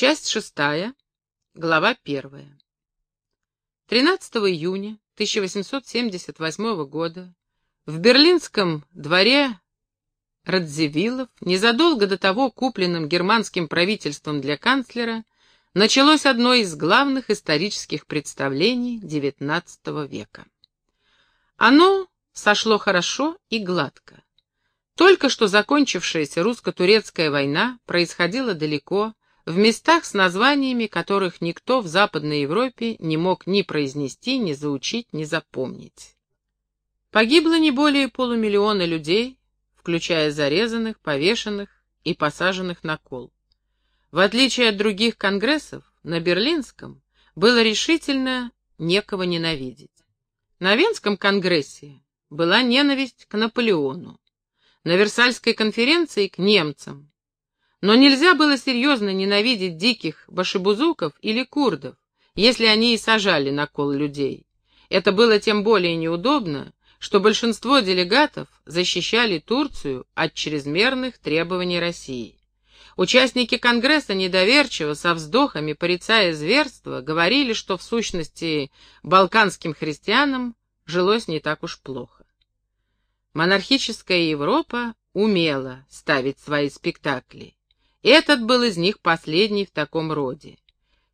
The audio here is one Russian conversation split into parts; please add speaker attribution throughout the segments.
Speaker 1: Часть шестая, глава первая. 13 июня 1878 года в берлинском дворе Радзивиллов, незадолго до того купленным германским правительством для канцлера, началось одно из главных исторических представлений XIX века. Оно сошло хорошо и гладко. Только что закончившаяся русско-турецкая война происходила далеко, в местах с названиями, которых никто в Западной Европе не мог ни произнести, ни заучить, ни запомнить. Погибло не более полумиллиона людей, включая зарезанных, повешенных и посаженных на кол. В отличие от других конгрессов, на Берлинском было решительно некого ненавидеть. На Венском конгрессе была ненависть к Наполеону, на Версальской конференции к немцам, но нельзя было серьезно ненавидеть диких башибузуков или курдов, если они и сажали на кол людей. Это было тем более неудобно, что большинство делегатов защищали Турцию от чрезмерных требований России. Участники Конгресса недоверчиво, со вздохами, порицая зверство, говорили, что в сущности балканским христианам жилось не так уж плохо. Монархическая Европа умела ставить свои спектакли. Этот был из них последний в таком роде.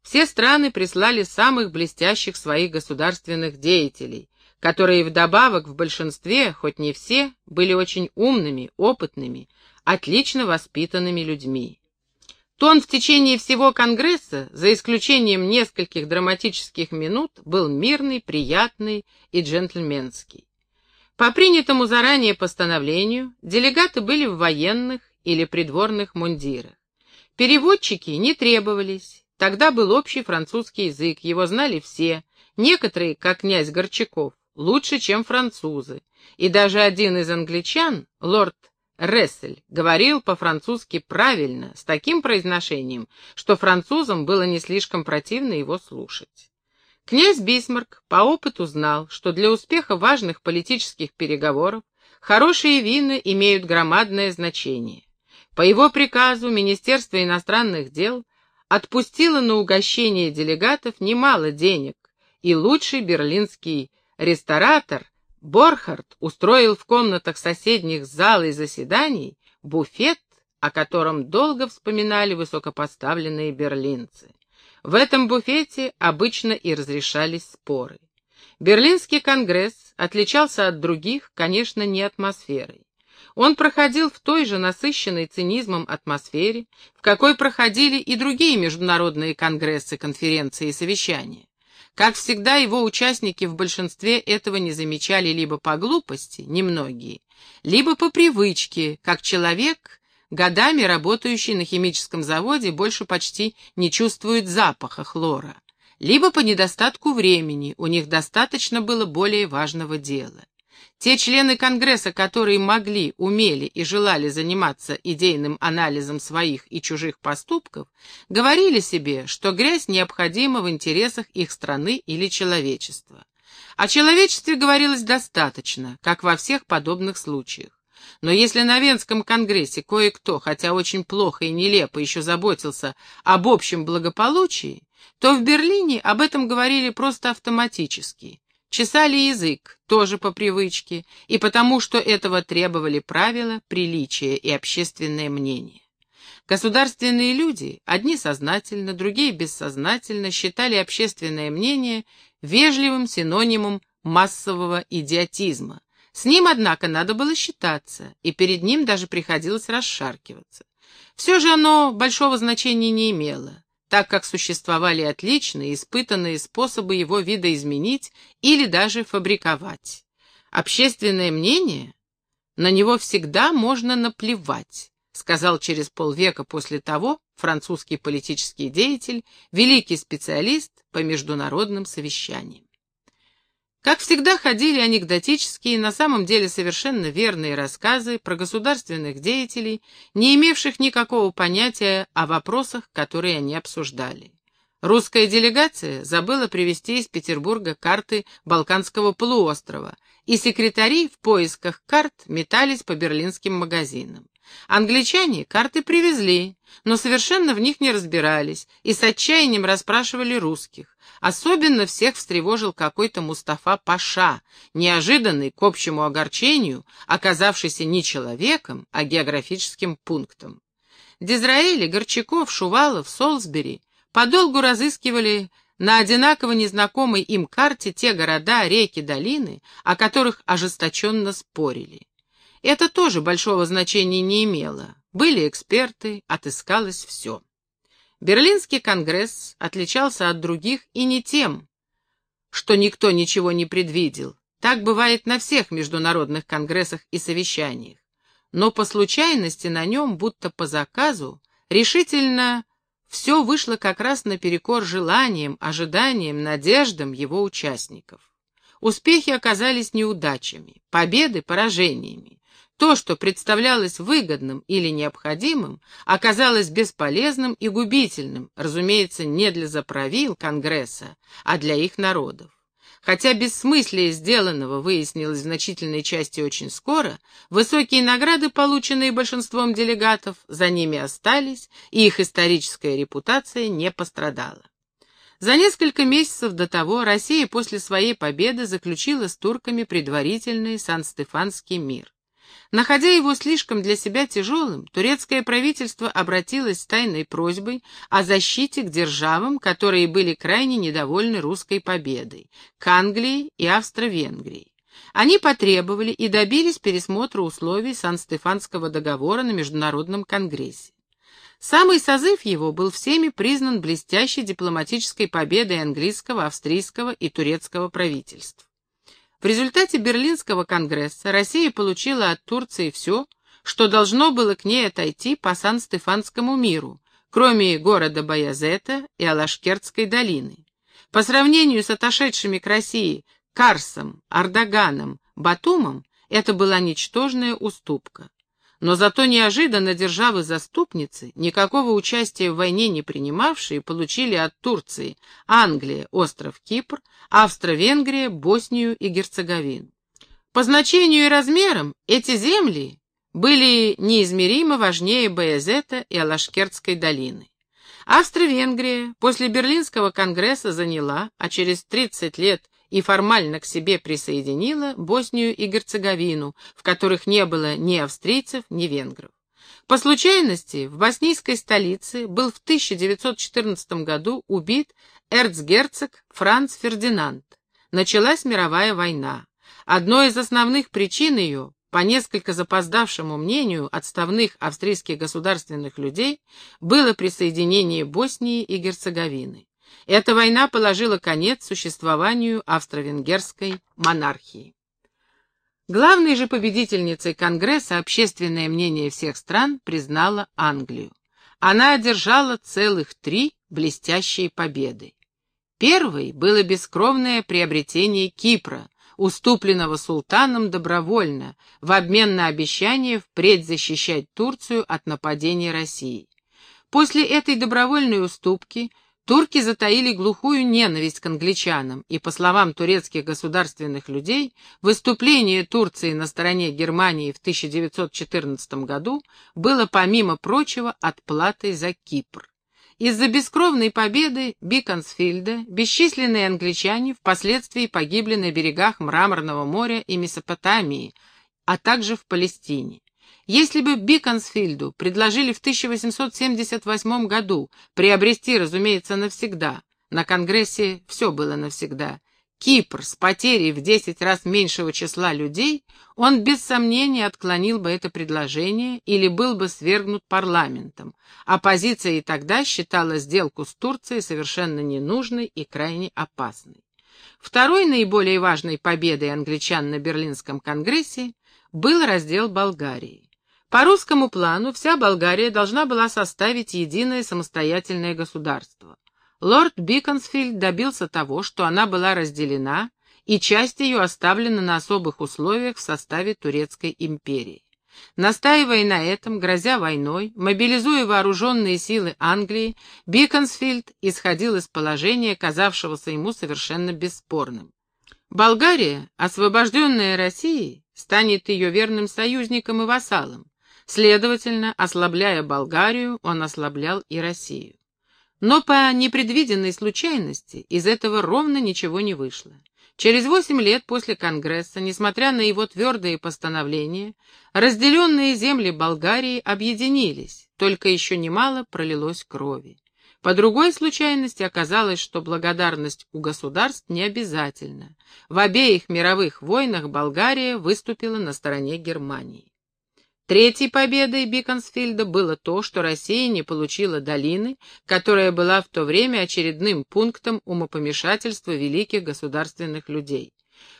Speaker 1: Все страны прислали самых блестящих своих государственных деятелей, которые вдобавок в большинстве, хоть не все, были очень умными, опытными, отлично воспитанными людьми. Тон в течение всего Конгресса, за исключением нескольких драматических минут, был мирный, приятный и джентльменский. По принятому заранее постановлению, делегаты были в военных или придворных мундирах. Переводчики не требовались, тогда был общий французский язык, его знали все, некоторые, как князь Горчаков, лучше, чем французы, и даже один из англичан, лорд Рессель, говорил по-французски правильно, с таким произношением, что французам было не слишком противно его слушать. Князь Бисмарк по опыту знал, что для успеха важных политических переговоров хорошие вина имеют громадное значение. По его приказу Министерство иностранных дел отпустило на угощение делегатов немало денег, и лучший берлинский ресторатор Борхард устроил в комнатах соседних залой заседаний буфет, о котором долго вспоминали высокопоставленные берлинцы. В этом буфете обычно и разрешались споры. Берлинский конгресс отличался от других, конечно, не атмосферой. Он проходил в той же насыщенной цинизмом атмосфере, в какой проходили и другие международные конгрессы, конференции и совещания. Как всегда, его участники в большинстве этого не замечали либо по глупости, немногие, либо по привычке, как человек, годами работающий на химическом заводе, больше почти не чувствует запаха хлора, либо по недостатку времени, у них достаточно было более важного дела. Те члены Конгресса, которые могли, умели и желали заниматься идейным анализом своих и чужих поступков, говорили себе, что грязь необходима в интересах их страны или человечества. О человечестве говорилось достаточно, как во всех подобных случаях. Но если на Венском конгрессе кое-кто, хотя очень плохо и нелепо, еще заботился об общем благополучии, то в Берлине об этом говорили просто автоматически. Чесали язык, тоже по привычке, и потому, что этого требовали правила, приличия и общественное мнение. Государственные люди, одни сознательно, другие бессознательно, считали общественное мнение вежливым синонимом массового идиотизма. С ним, однако, надо было считаться, и перед ним даже приходилось расшаркиваться. Все же оно большого значения не имело так как существовали отличные, испытанные способы его видоизменить или даже фабриковать. Общественное мнение, на него всегда можно наплевать, сказал через полвека после того французский политический деятель, великий специалист по международным совещаниям. Как всегда ходили анекдотические, на самом деле совершенно верные рассказы про государственных деятелей, не имевших никакого понятия о вопросах, которые они обсуждали. Русская делегация забыла привезти из Петербурга карты Балканского полуострова, и секретари в поисках карт метались по берлинским магазинам. Англичане карты привезли, но совершенно в них не разбирались и с отчаянием расспрашивали русских. Особенно всех встревожил какой-то Мустафа Паша, неожиданный к общему огорчению, оказавшийся не человеком, а географическим пунктом. Дизраэли, Горчаков, Шувалов, Солсбери подолгу разыскивали на одинаково незнакомой им карте те города, реки, долины, о которых ожесточенно спорили. Это тоже большого значения не имело. Были эксперты, отыскалось все. Берлинский конгресс отличался от других и не тем, что никто ничего не предвидел. Так бывает на всех международных конгрессах и совещаниях. Но по случайности на нем, будто по заказу, решительно все вышло как раз наперекор желаниям, ожиданиям, надеждам его участников. Успехи оказались неудачами, победы — поражениями. То, что представлялось выгодным или необходимым, оказалось бесполезным и губительным, разумеется, не для заправил Конгресса, а для их народов. Хотя бессмыслие сделанного выяснилось в значительной части очень скоро, высокие награды, полученные большинством делегатов, за ними остались, и их историческая репутация не пострадала. За несколько месяцев до того Россия после своей победы заключила с турками предварительный Сан-Стефанский мир. Находя его слишком для себя тяжелым, турецкое правительство обратилось с тайной просьбой о защите к державам, которые были крайне недовольны русской победой, к Англии и Австро-Венгрии. Они потребовали и добились пересмотра условий Сан-Стефанского договора на Международном конгрессе. Самый созыв его был всеми признан блестящей дипломатической победой английского, австрийского и турецкого правительств. В результате Берлинского конгресса Россия получила от Турции все, что должно было к ней отойти по Сан-Стефанскому миру, кроме города Баязета и Алашкертской долины. По сравнению с отошедшими к России Карсом, Ардаганом, Батумом, это была ничтожная уступка. Но зато неожиданно державы-заступницы, никакого участия в войне не принимавшие, получили от Турции Англия, остров Кипр, Австро-Венгрия, Боснию и Герцеговину. По значению и размерам эти земли были неизмеримо важнее Баязета и Алашкертской долины. Австро-Венгрия после Берлинского конгресса заняла, а через 30 лет и формально к себе присоединила Боснию и Герцеговину, в которых не было ни австрийцев, ни венгров. По случайности в боснийской столице был в 1914 году убит эрцгерцог Франц Фердинанд. Началась мировая война. Одной из основных причин ее, по несколько запоздавшему мнению отставных австрийских государственных людей, было присоединение Боснии и Герцеговины. Эта война положила конец существованию австро-венгерской монархии. Главной же победительницей Конгресса общественное мнение всех стран признало Англию. Она одержала целых три блестящие победы. Первой было бескровное приобретение Кипра, уступленного султаном добровольно, в обмен на обещание впредь защищать Турцию от нападения России. После этой добровольной уступки Турки затаили глухую ненависть к англичанам, и, по словам турецких государственных людей, выступление Турции на стороне Германии в 1914 году было, помимо прочего, отплатой за Кипр. Из-за бескровной победы Биконсфильда бесчисленные англичане впоследствии погибли на берегах Мраморного моря и Месопотамии, а также в Палестине. Если бы Биконсфильду предложили в 1878 году приобрести, разумеется, навсегда, на Конгрессе все было навсегда, Кипр с потерей в 10 раз меньшего числа людей, он без сомнения отклонил бы это предложение или был бы свергнут парламентом. Оппозиция и тогда считала сделку с Турцией совершенно ненужной и крайне опасной. Второй наиболее важной победой англичан на Берлинском конгрессе был раздел Болгарии. По русскому плану вся Болгария должна была составить единое самостоятельное государство. Лорд Биконсфильд добился того, что она была разделена, и часть ее оставлена на особых условиях в составе Турецкой империи. Настаивая на этом, грозя войной, мобилизуя вооруженные силы Англии, Биконсфильд исходил из положения, казавшегося ему совершенно бесспорным. Болгария, освобожденная Россией, станет ее верным союзником и вассалом, Следовательно, ослабляя Болгарию, он ослаблял и Россию. Но по непредвиденной случайности из этого ровно ничего не вышло. Через восемь лет после Конгресса, несмотря на его твердые постановления, разделенные земли Болгарии объединились, только еще немало пролилось крови. По другой случайности оказалось, что благодарность у государств не обязательна. В обеих мировых войнах Болгария выступила на стороне Германии. Третьей победой Биконсфильда было то, что Россия не получила долины, которая была в то время очередным пунктом умопомешательства великих государственных людей.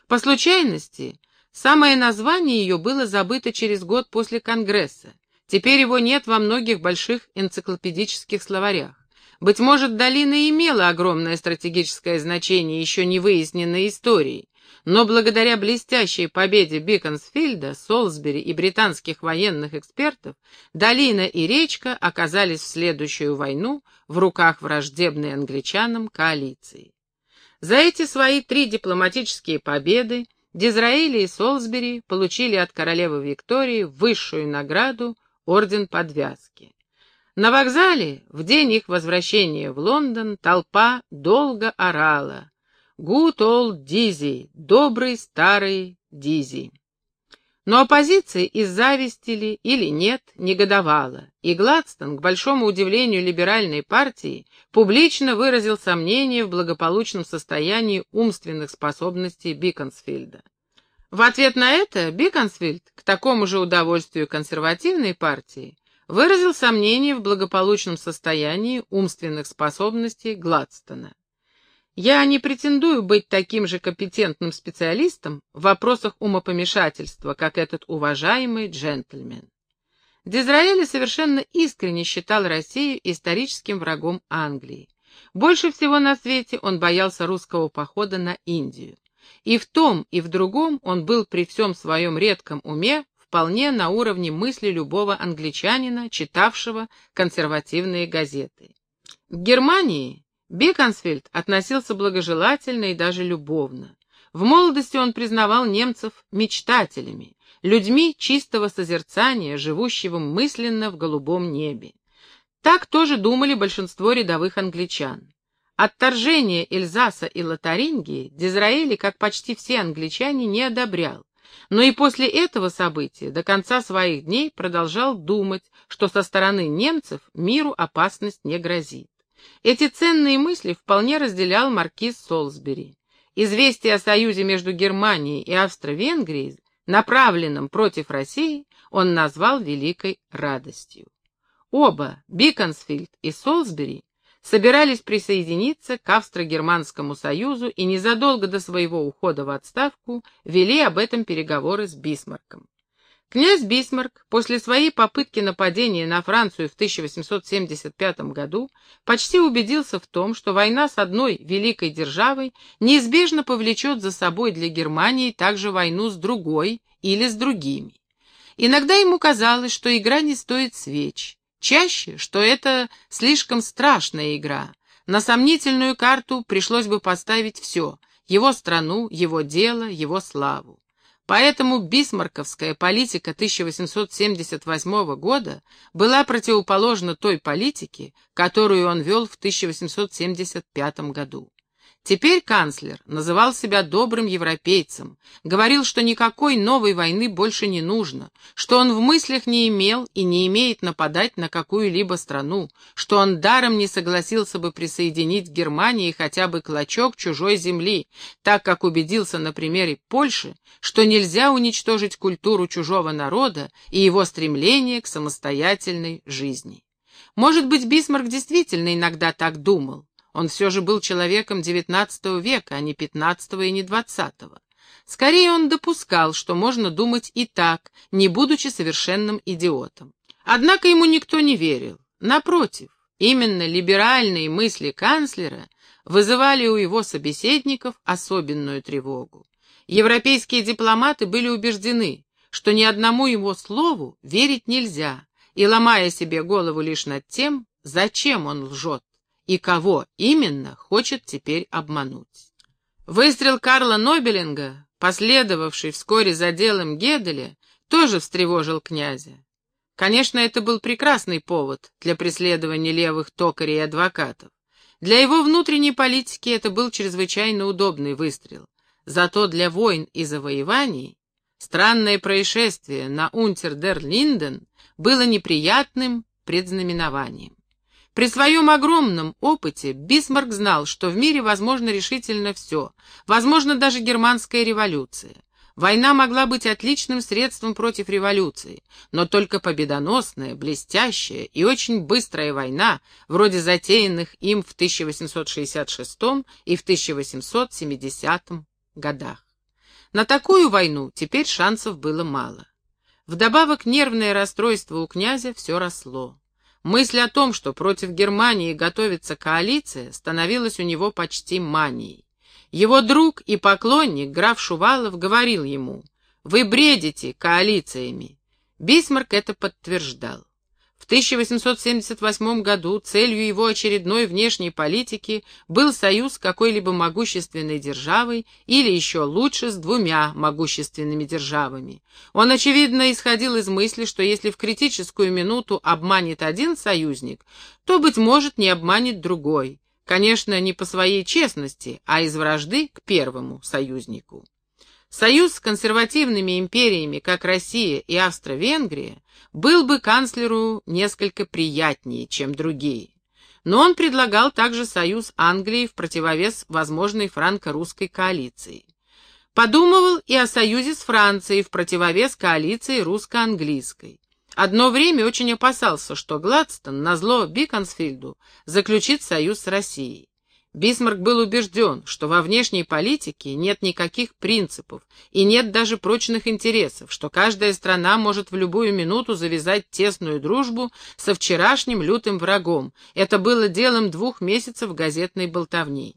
Speaker 1: По случайности, самое название ее было забыто через год после Конгресса. Теперь его нет во многих больших энциклопедических словарях. Быть может, долина имела огромное стратегическое значение, еще не выясненной историей, но благодаря блестящей победе Биконсфильда, Солсбери и британских военных экспертов, долина и речка оказались в следующую войну в руках враждебной англичанам коалиции. За эти свои три дипломатические победы Дизраэли и Солсбери получили от королевы Виктории высшую награду Орден Подвязки. На вокзале, в день их возвращения в Лондон, толпа долго орала «Good old Дизи, добрый старый Дизи». Но оппозиция из зависти ли или нет негодовала, и Гладстон, к большому удивлению либеральной партии, публично выразил сомнение в благополучном состоянии умственных способностей Биконсфильда. В ответ на это Биконсфильд, к такому же удовольствию консервативной партии, выразил сомнение в благополучном состоянии умственных способностей Гладстона. Я не претендую быть таким же компетентным специалистом в вопросах умопомешательства, как этот уважаемый джентльмен. Дизраэли совершенно искренне считал Россию историческим врагом Англии. Больше всего на свете он боялся русского похода на Индию. И в том, и в другом он был при всем своем редком уме вполне на уровне мысли любого англичанина, читавшего консервативные газеты. В Германии Беконсфельд относился благожелательно и даже любовно. В молодости он признавал немцев мечтателями, людьми чистого созерцания, живущего мысленно в голубом небе. Так тоже думали большинство рядовых англичан. Отторжение Эльзаса и Лотарингии Дизраэли, как почти все англичане, не одобрял, но и после этого события до конца своих дней продолжал думать, что со стороны немцев миру опасность не грозит. Эти ценные мысли вполне разделял маркиз Солсбери. Известие о союзе между Германией и Австро-Венгрией, направленном против России, он назвал великой радостью. Оба, Биконсфильд и Солсбери, собирались присоединиться к Австро-Германскому союзу и незадолго до своего ухода в отставку вели об этом переговоры с Бисмарком. Князь Бисмарк после своей попытки нападения на Францию в 1875 году почти убедился в том, что война с одной великой державой неизбежно повлечет за собой для Германии также войну с другой или с другими. Иногда ему казалось, что игра не стоит свеч, чаще, что это слишком страшная игра. На сомнительную карту пришлось бы поставить все — его страну, его дело, его славу. Поэтому бисмарковская политика 1878 года была противоположна той политике, которую он вел в 1875 году. Теперь канцлер называл себя добрым европейцем, говорил, что никакой новой войны больше не нужно, что он в мыслях не имел и не имеет нападать на какую-либо страну, что он даром не согласился бы присоединить к Германии хотя бы клочок чужой земли, так как убедился на примере Польши, что нельзя уничтожить культуру чужого народа и его стремление к самостоятельной жизни. Может быть, Бисмарк действительно иногда так думал, он все же был человеком XIX века, а не XV и не XX. Скорее он допускал, что можно думать и так, не будучи совершенным идиотом. Однако ему никто не верил. Напротив, именно либеральные мысли канцлера вызывали у его собеседников особенную тревогу. Европейские дипломаты были убеждены, что ни одному его слову верить нельзя, и ломая себе голову лишь над тем, зачем он лжет и кого именно хочет теперь обмануть. Выстрел Карла Нобелинга, последовавший вскоре за делом Геделя, тоже встревожил князя. Конечно, это был прекрасный повод для преследования левых токарей и адвокатов. Для его внутренней политики это был чрезвычайно удобный выстрел. Зато для войн и завоеваний странное происшествие на Унтер-дер-Линден было неприятным предзнаменованием. При своем огромном опыте Бисмарк знал, что в мире возможно решительно все, возможно даже германская революция. Война могла быть отличным средством против революции, но только победоносная, блестящая и очень быстрая война, вроде затеянных им в 1866 и в 1870 годах. На такую войну теперь шансов было мало. Вдобавок нервное расстройство у князя все росло. Мысль о том, что против Германии готовится коалиция, становилась у него почти манией. Его друг и поклонник, граф Шувалов, говорил ему, «Вы бредите коалициями». Бисмарк это подтверждал. В 1878 году целью его очередной внешней политики был союз с какой-либо могущественной державой или еще лучше с двумя могущественными державами. Он, очевидно, исходил из мысли, что если в критическую минуту обманет один союзник, то, быть может, не обманет другой. Конечно, не по своей честности, а из вражды к первому союзнику. Союз с консервативными империями, как Россия и Австро-Венгрия, был бы канцлеру несколько приятнее, чем другие. Но он предлагал также союз Англии в противовес возможной франко-русской коалиции. Подумывал и о союзе с Францией в противовес коалиции русско-английской. Одно время очень опасался, что Гладстон, назло Биконсфильду, заключит союз с Россией. Бисмарк был убежден, что во внешней политике нет никаких принципов и нет даже прочных интересов, что каждая страна может в любую минуту завязать тесную дружбу со вчерашним лютым врагом. Это было делом двух месяцев газетной болтовни.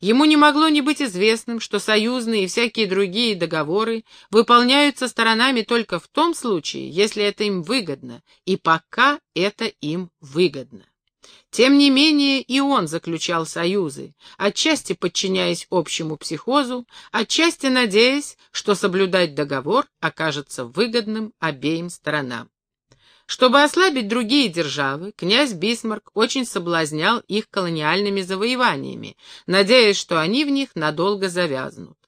Speaker 1: Ему не могло не быть известным, что союзные и всякие другие договоры выполняются сторонами только в том случае, если это им выгодно, и пока это им выгодно. Тем не менее и он заключал союзы, отчасти подчиняясь общему психозу, отчасти надеясь, что соблюдать договор окажется выгодным обеим сторонам. Чтобы ослабить другие державы, князь Бисмарк очень соблазнял их колониальными завоеваниями, надеясь, что они в них надолго завязнут.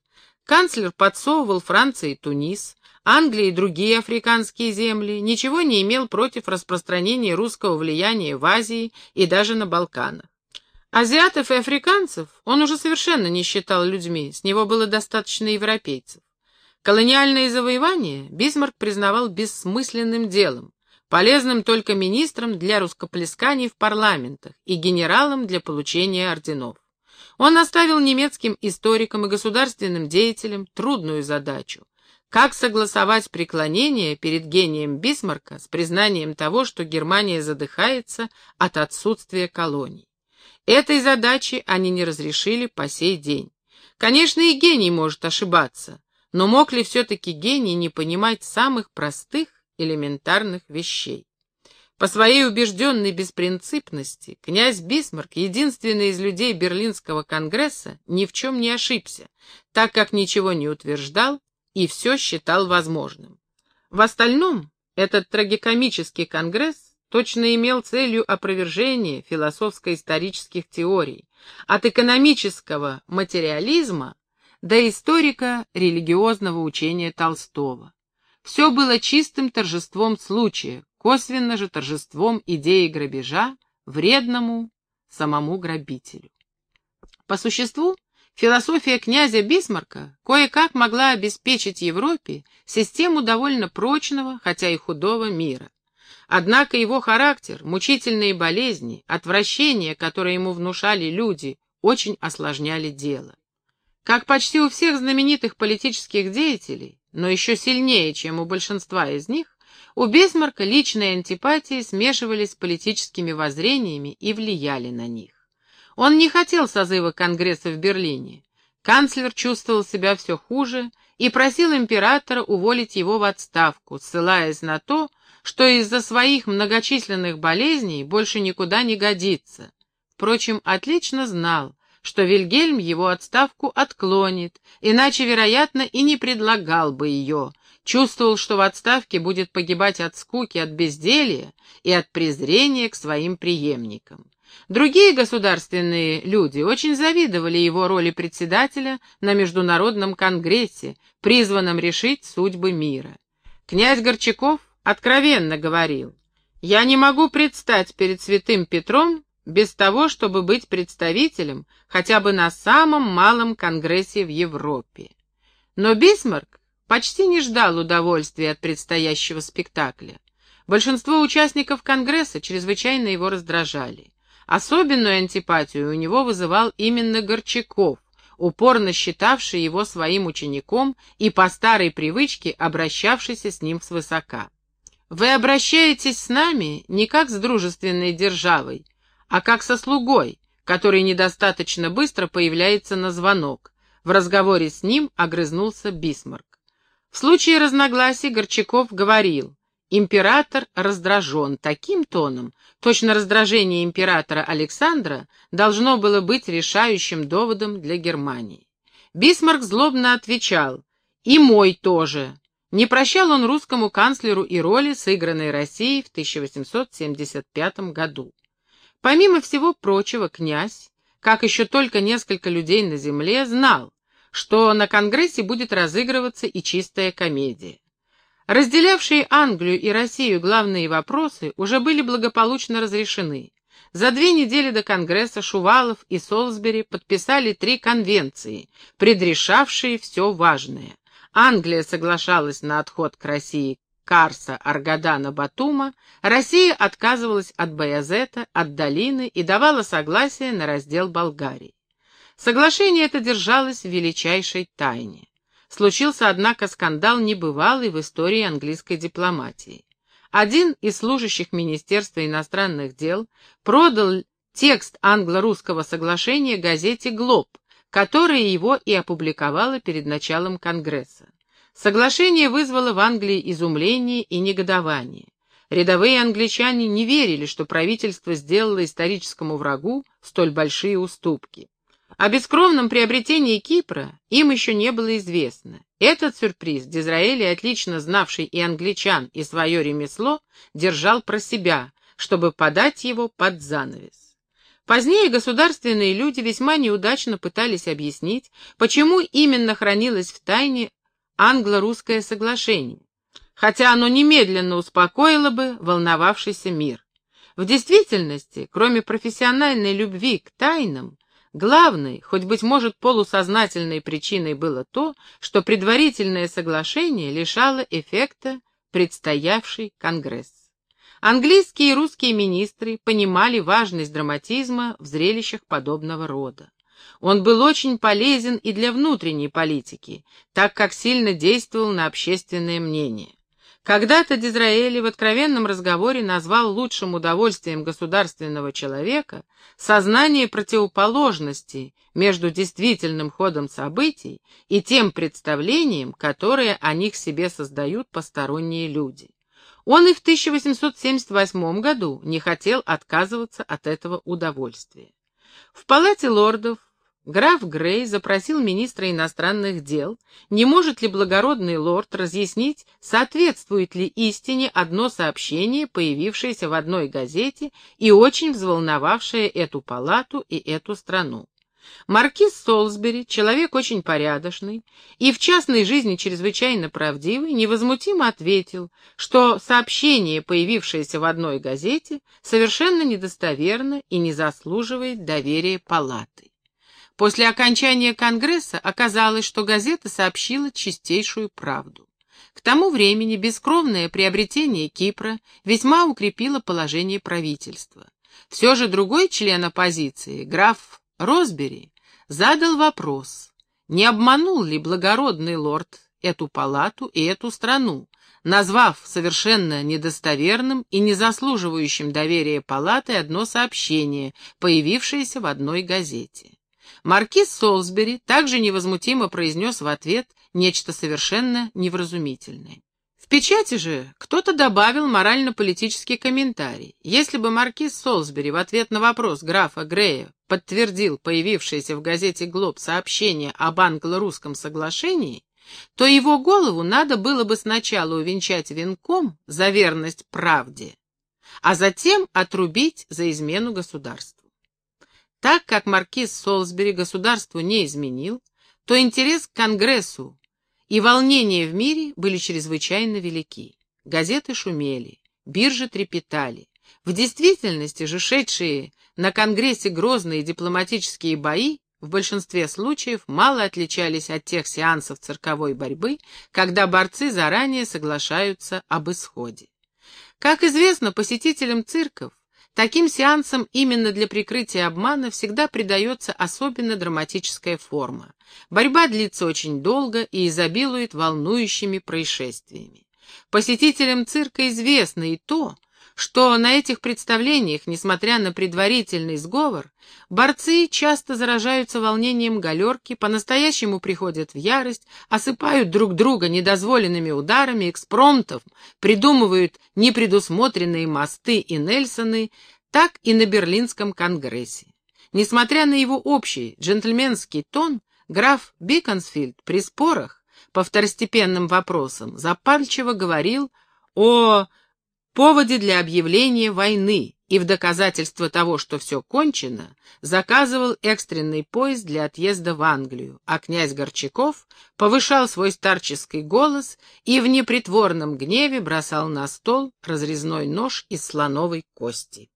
Speaker 1: Канцлер подсовывал Франции Тунис, Англия и другие африканские земли, ничего не имел против распространения русского влияния в Азии и даже на Балканах. Азиатов и африканцев он уже совершенно не считал людьми, с него было достаточно европейцев. Колониальные завоевания Бисмарк признавал бессмысленным делом, полезным только министрам для русскоплесканий в парламентах и генералам для получения орденов. Он оставил немецким историкам и государственным деятелям трудную задачу как согласовать преклонение перед гением Бисмарка с признанием того, что Германия задыхается от отсутствия колоний? Этой задачи они не разрешили по сей день. Конечно, и гений может ошибаться, но мог ли все-таки гений не понимать самых простых, элементарных вещей? По своей убежденной беспринципности князь Бисмарк, единственный из людей Берлинского конгресса, ни в чем не ошибся, так как ничего не утверждал и все считал возможным. В остальном этот трагикомический конгресс точно имел целью опровержения философско-исторических теорий, от экономического материализма до историка религиозного учения Толстого. Все было чистым торжеством случая, косвенно же торжеством идеи грабежа вредному самому грабителю. По существу, Философия князя Бисмарка кое-как могла обеспечить Европе систему довольно прочного, хотя и худого мира. Однако его характер, мучительные болезни, отвращение, которое ему внушали люди, очень осложняли дело. Как почти у всех знаменитых политических деятелей, но еще сильнее, чем у большинства из них, у Бисмарка личные антипатии смешивались с политическими воззрениями и влияли на них. Он не хотел созыва Конгресса в Берлине. Канцлер чувствовал себя все хуже и просил императора уволить его в отставку, ссылаясь на то, что из-за своих многочисленных болезней больше никуда не годится. Впрочем, отлично знал, что Вильгельм его отставку отклонит, иначе, вероятно, и не предлагал бы ее, чувствовал, что в отставке будет погибать от скуки, от безделья и от презрения к своим преемникам. Другие государственные люди очень завидовали его роли председателя на Международном конгрессе, призванном решить судьбы мира. Князь Горчаков откровенно говорил, «Я не могу предстать перед святым Петром без того, чтобы быть представителем хотя бы на самом малом конгрессе в Европе». Но Бисмарк почти не ждал удовольствия от предстоящего спектакля. Большинство участников Конгресса чрезвычайно его раздражали. Особенную антипатию у него вызывал именно Горчаков, упорно считавший его своим учеником и по старой привычке обращавшийся с ним свысока. «Вы обращаетесь с нами не как с дружественной державой, а как со слугой, который недостаточно быстро появляется на звонок». В разговоре с ним огрызнулся Бисмарк. В случае разногласий Горчаков говорил, Император раздражен таким тоном, точно раздражение императора Александра должно было быть решающим доводом для Германии. Бисмарк злобно отвечал, «И мой тоже». Не прощал он русскому канцлеру и роли, сыгранной Россией в 1875 году. Помимо всего прочего, князь, как еще только несколько людей на земле, знал, что на Конгрессе будет разыгрываться и чистая комедия. Разделявшие Англию и Россию главные вопросы уже были благополучно разрешены. За две недели до Конгресса Шувалов и Солсбери подписали три конвенции, предрешавшие все важное. Англия соглашалась на отход к России Карса, Аргадана, Батума, Россия отказывалась от Баязета, от Долины и давала согласие на раздел Болгарии. Соглашение это держалось в величайшей тайне. Случился, однако, скандал небывалый в истории английской дипломатии. Один из служащих Министерства иностранных дел продал текст англо-русского соглашения газете «Глоб», которая его и опубликовала перед началом Конгресса. Соглашение вызвало в Англии изумление и негодование. Рядовые англичане не верили, что правительство сделало историческому врагу столь большие уступки. О бескровном приобретении Кипра им еще не было известно. Этот сюрприз Дизраэли, отлично знавший и англичан, и свое ремесло, держал про себя, чтобы подать его под занавес. Позднее государственные люди весьма неудачно пытались объяснить, почему именно хранилось в тайне англо-русское соглашение, хотя оно немедленно успокоило бы волновавшийся мир. В действительности, кроме профессиональной любви к тайнам, Главной, хоть, быть может, полусознательной причиной было то, что предварительное соглашение лишало эффекта предстоявший Конгресс. Английские и русские министры понимали важность драматизма в зрелищах подобного рода. Он был очень полезен и для внутренней политики, так как сильно действовал на общественное мнение. Когда-то Дизраэли в откровенном разговоре назвал лучшим удовольствием государственного человека сознание противоположности между действительным ходом событий и тем представлением, которое о них себе создают посторонние люди. Он и в 1878 году не хотел отказываться от этого удовольствия. В палате лордов Граф Грей запросил министра иностранных дел, не может ли благородный лорд разъяснить, соответствует ли истине одно сообщение, появившееся в одной газете и очень взволновавшее эту палату и эту страну. Маркиз Солсбери, человек очень порядочный и в частной жизни чрезвычайно правдивый, невозмутимо ответил, что сообщение, появившееся в одной газете, совершенно недостоверно и не заслуживает доверия палаты. После окончания Конгресса оказалось, что газета сообщила чистейшую правду. К тому времени бескровное приобретение Кипра весьма укрепило положение правительства. Все же другой член оппозиции, граф Росбери, задал вопрос, не обманул ли благородный лорд эту палату и эту страну, назвав совершенно недостоверным и не заслуживающим доверия палаты одно сообщение, появившееся в одной газете. Маркиз Солсбери также невозмутимо произнес в ответ нечто совершенно невразумительное. В печати же кто-то добавил морально-политический комментарий. Если бы маркиз Солсбери в ответ на вопрос графа Грея подтвердил появившееся в газете «Глоб» сообщение об англо-русском соглашении, то его голову надо было бы сначала увенчать венком за верность правде, а затем отрубить за измену государству. Так как маркиз Солсбери государству не изменил, то интерес к Конгрессу и волнения в мире были чрезвычайно велики. Газеты шумели, биржи трепетали. В действительности же шедшие на Конгрессе грозные дипломатические бои в большинстве случаев мало отличались от тех сеансов цирковой борьбы, когда борцы заранее соглашаются об исходе. Как известно посетителям цирков, таким сеансам именно для прикрытия обмана всегда придается особенно драматическая форма. Борьба длится очень долго и изобилует волнующими происшествиями. Посетителям цирка известно и то, что на этих представлениях, несмотря на предварительный сговор, борцы часто заражаются волнением галерки, по-настоящему приходят в ярость, осыпают друг друга недозволенными ударами, экспромтов, придумывают непредусмотренные мосты и Нельсоны, так и на Берлинском конгрессе. Несмотря на его общий джентльменский тон, граф Биконсфильд при спорах по второстепенным вопросам запальчиво говорил о поводе для объявления войны и в доказательство того, что все кончено, заказывал экстренный поезд для отъезда в Англию, а князь Горчаков повышал свой старческий голос и в непритворном гневе бросал на стол разрезной нож из слоновой кости.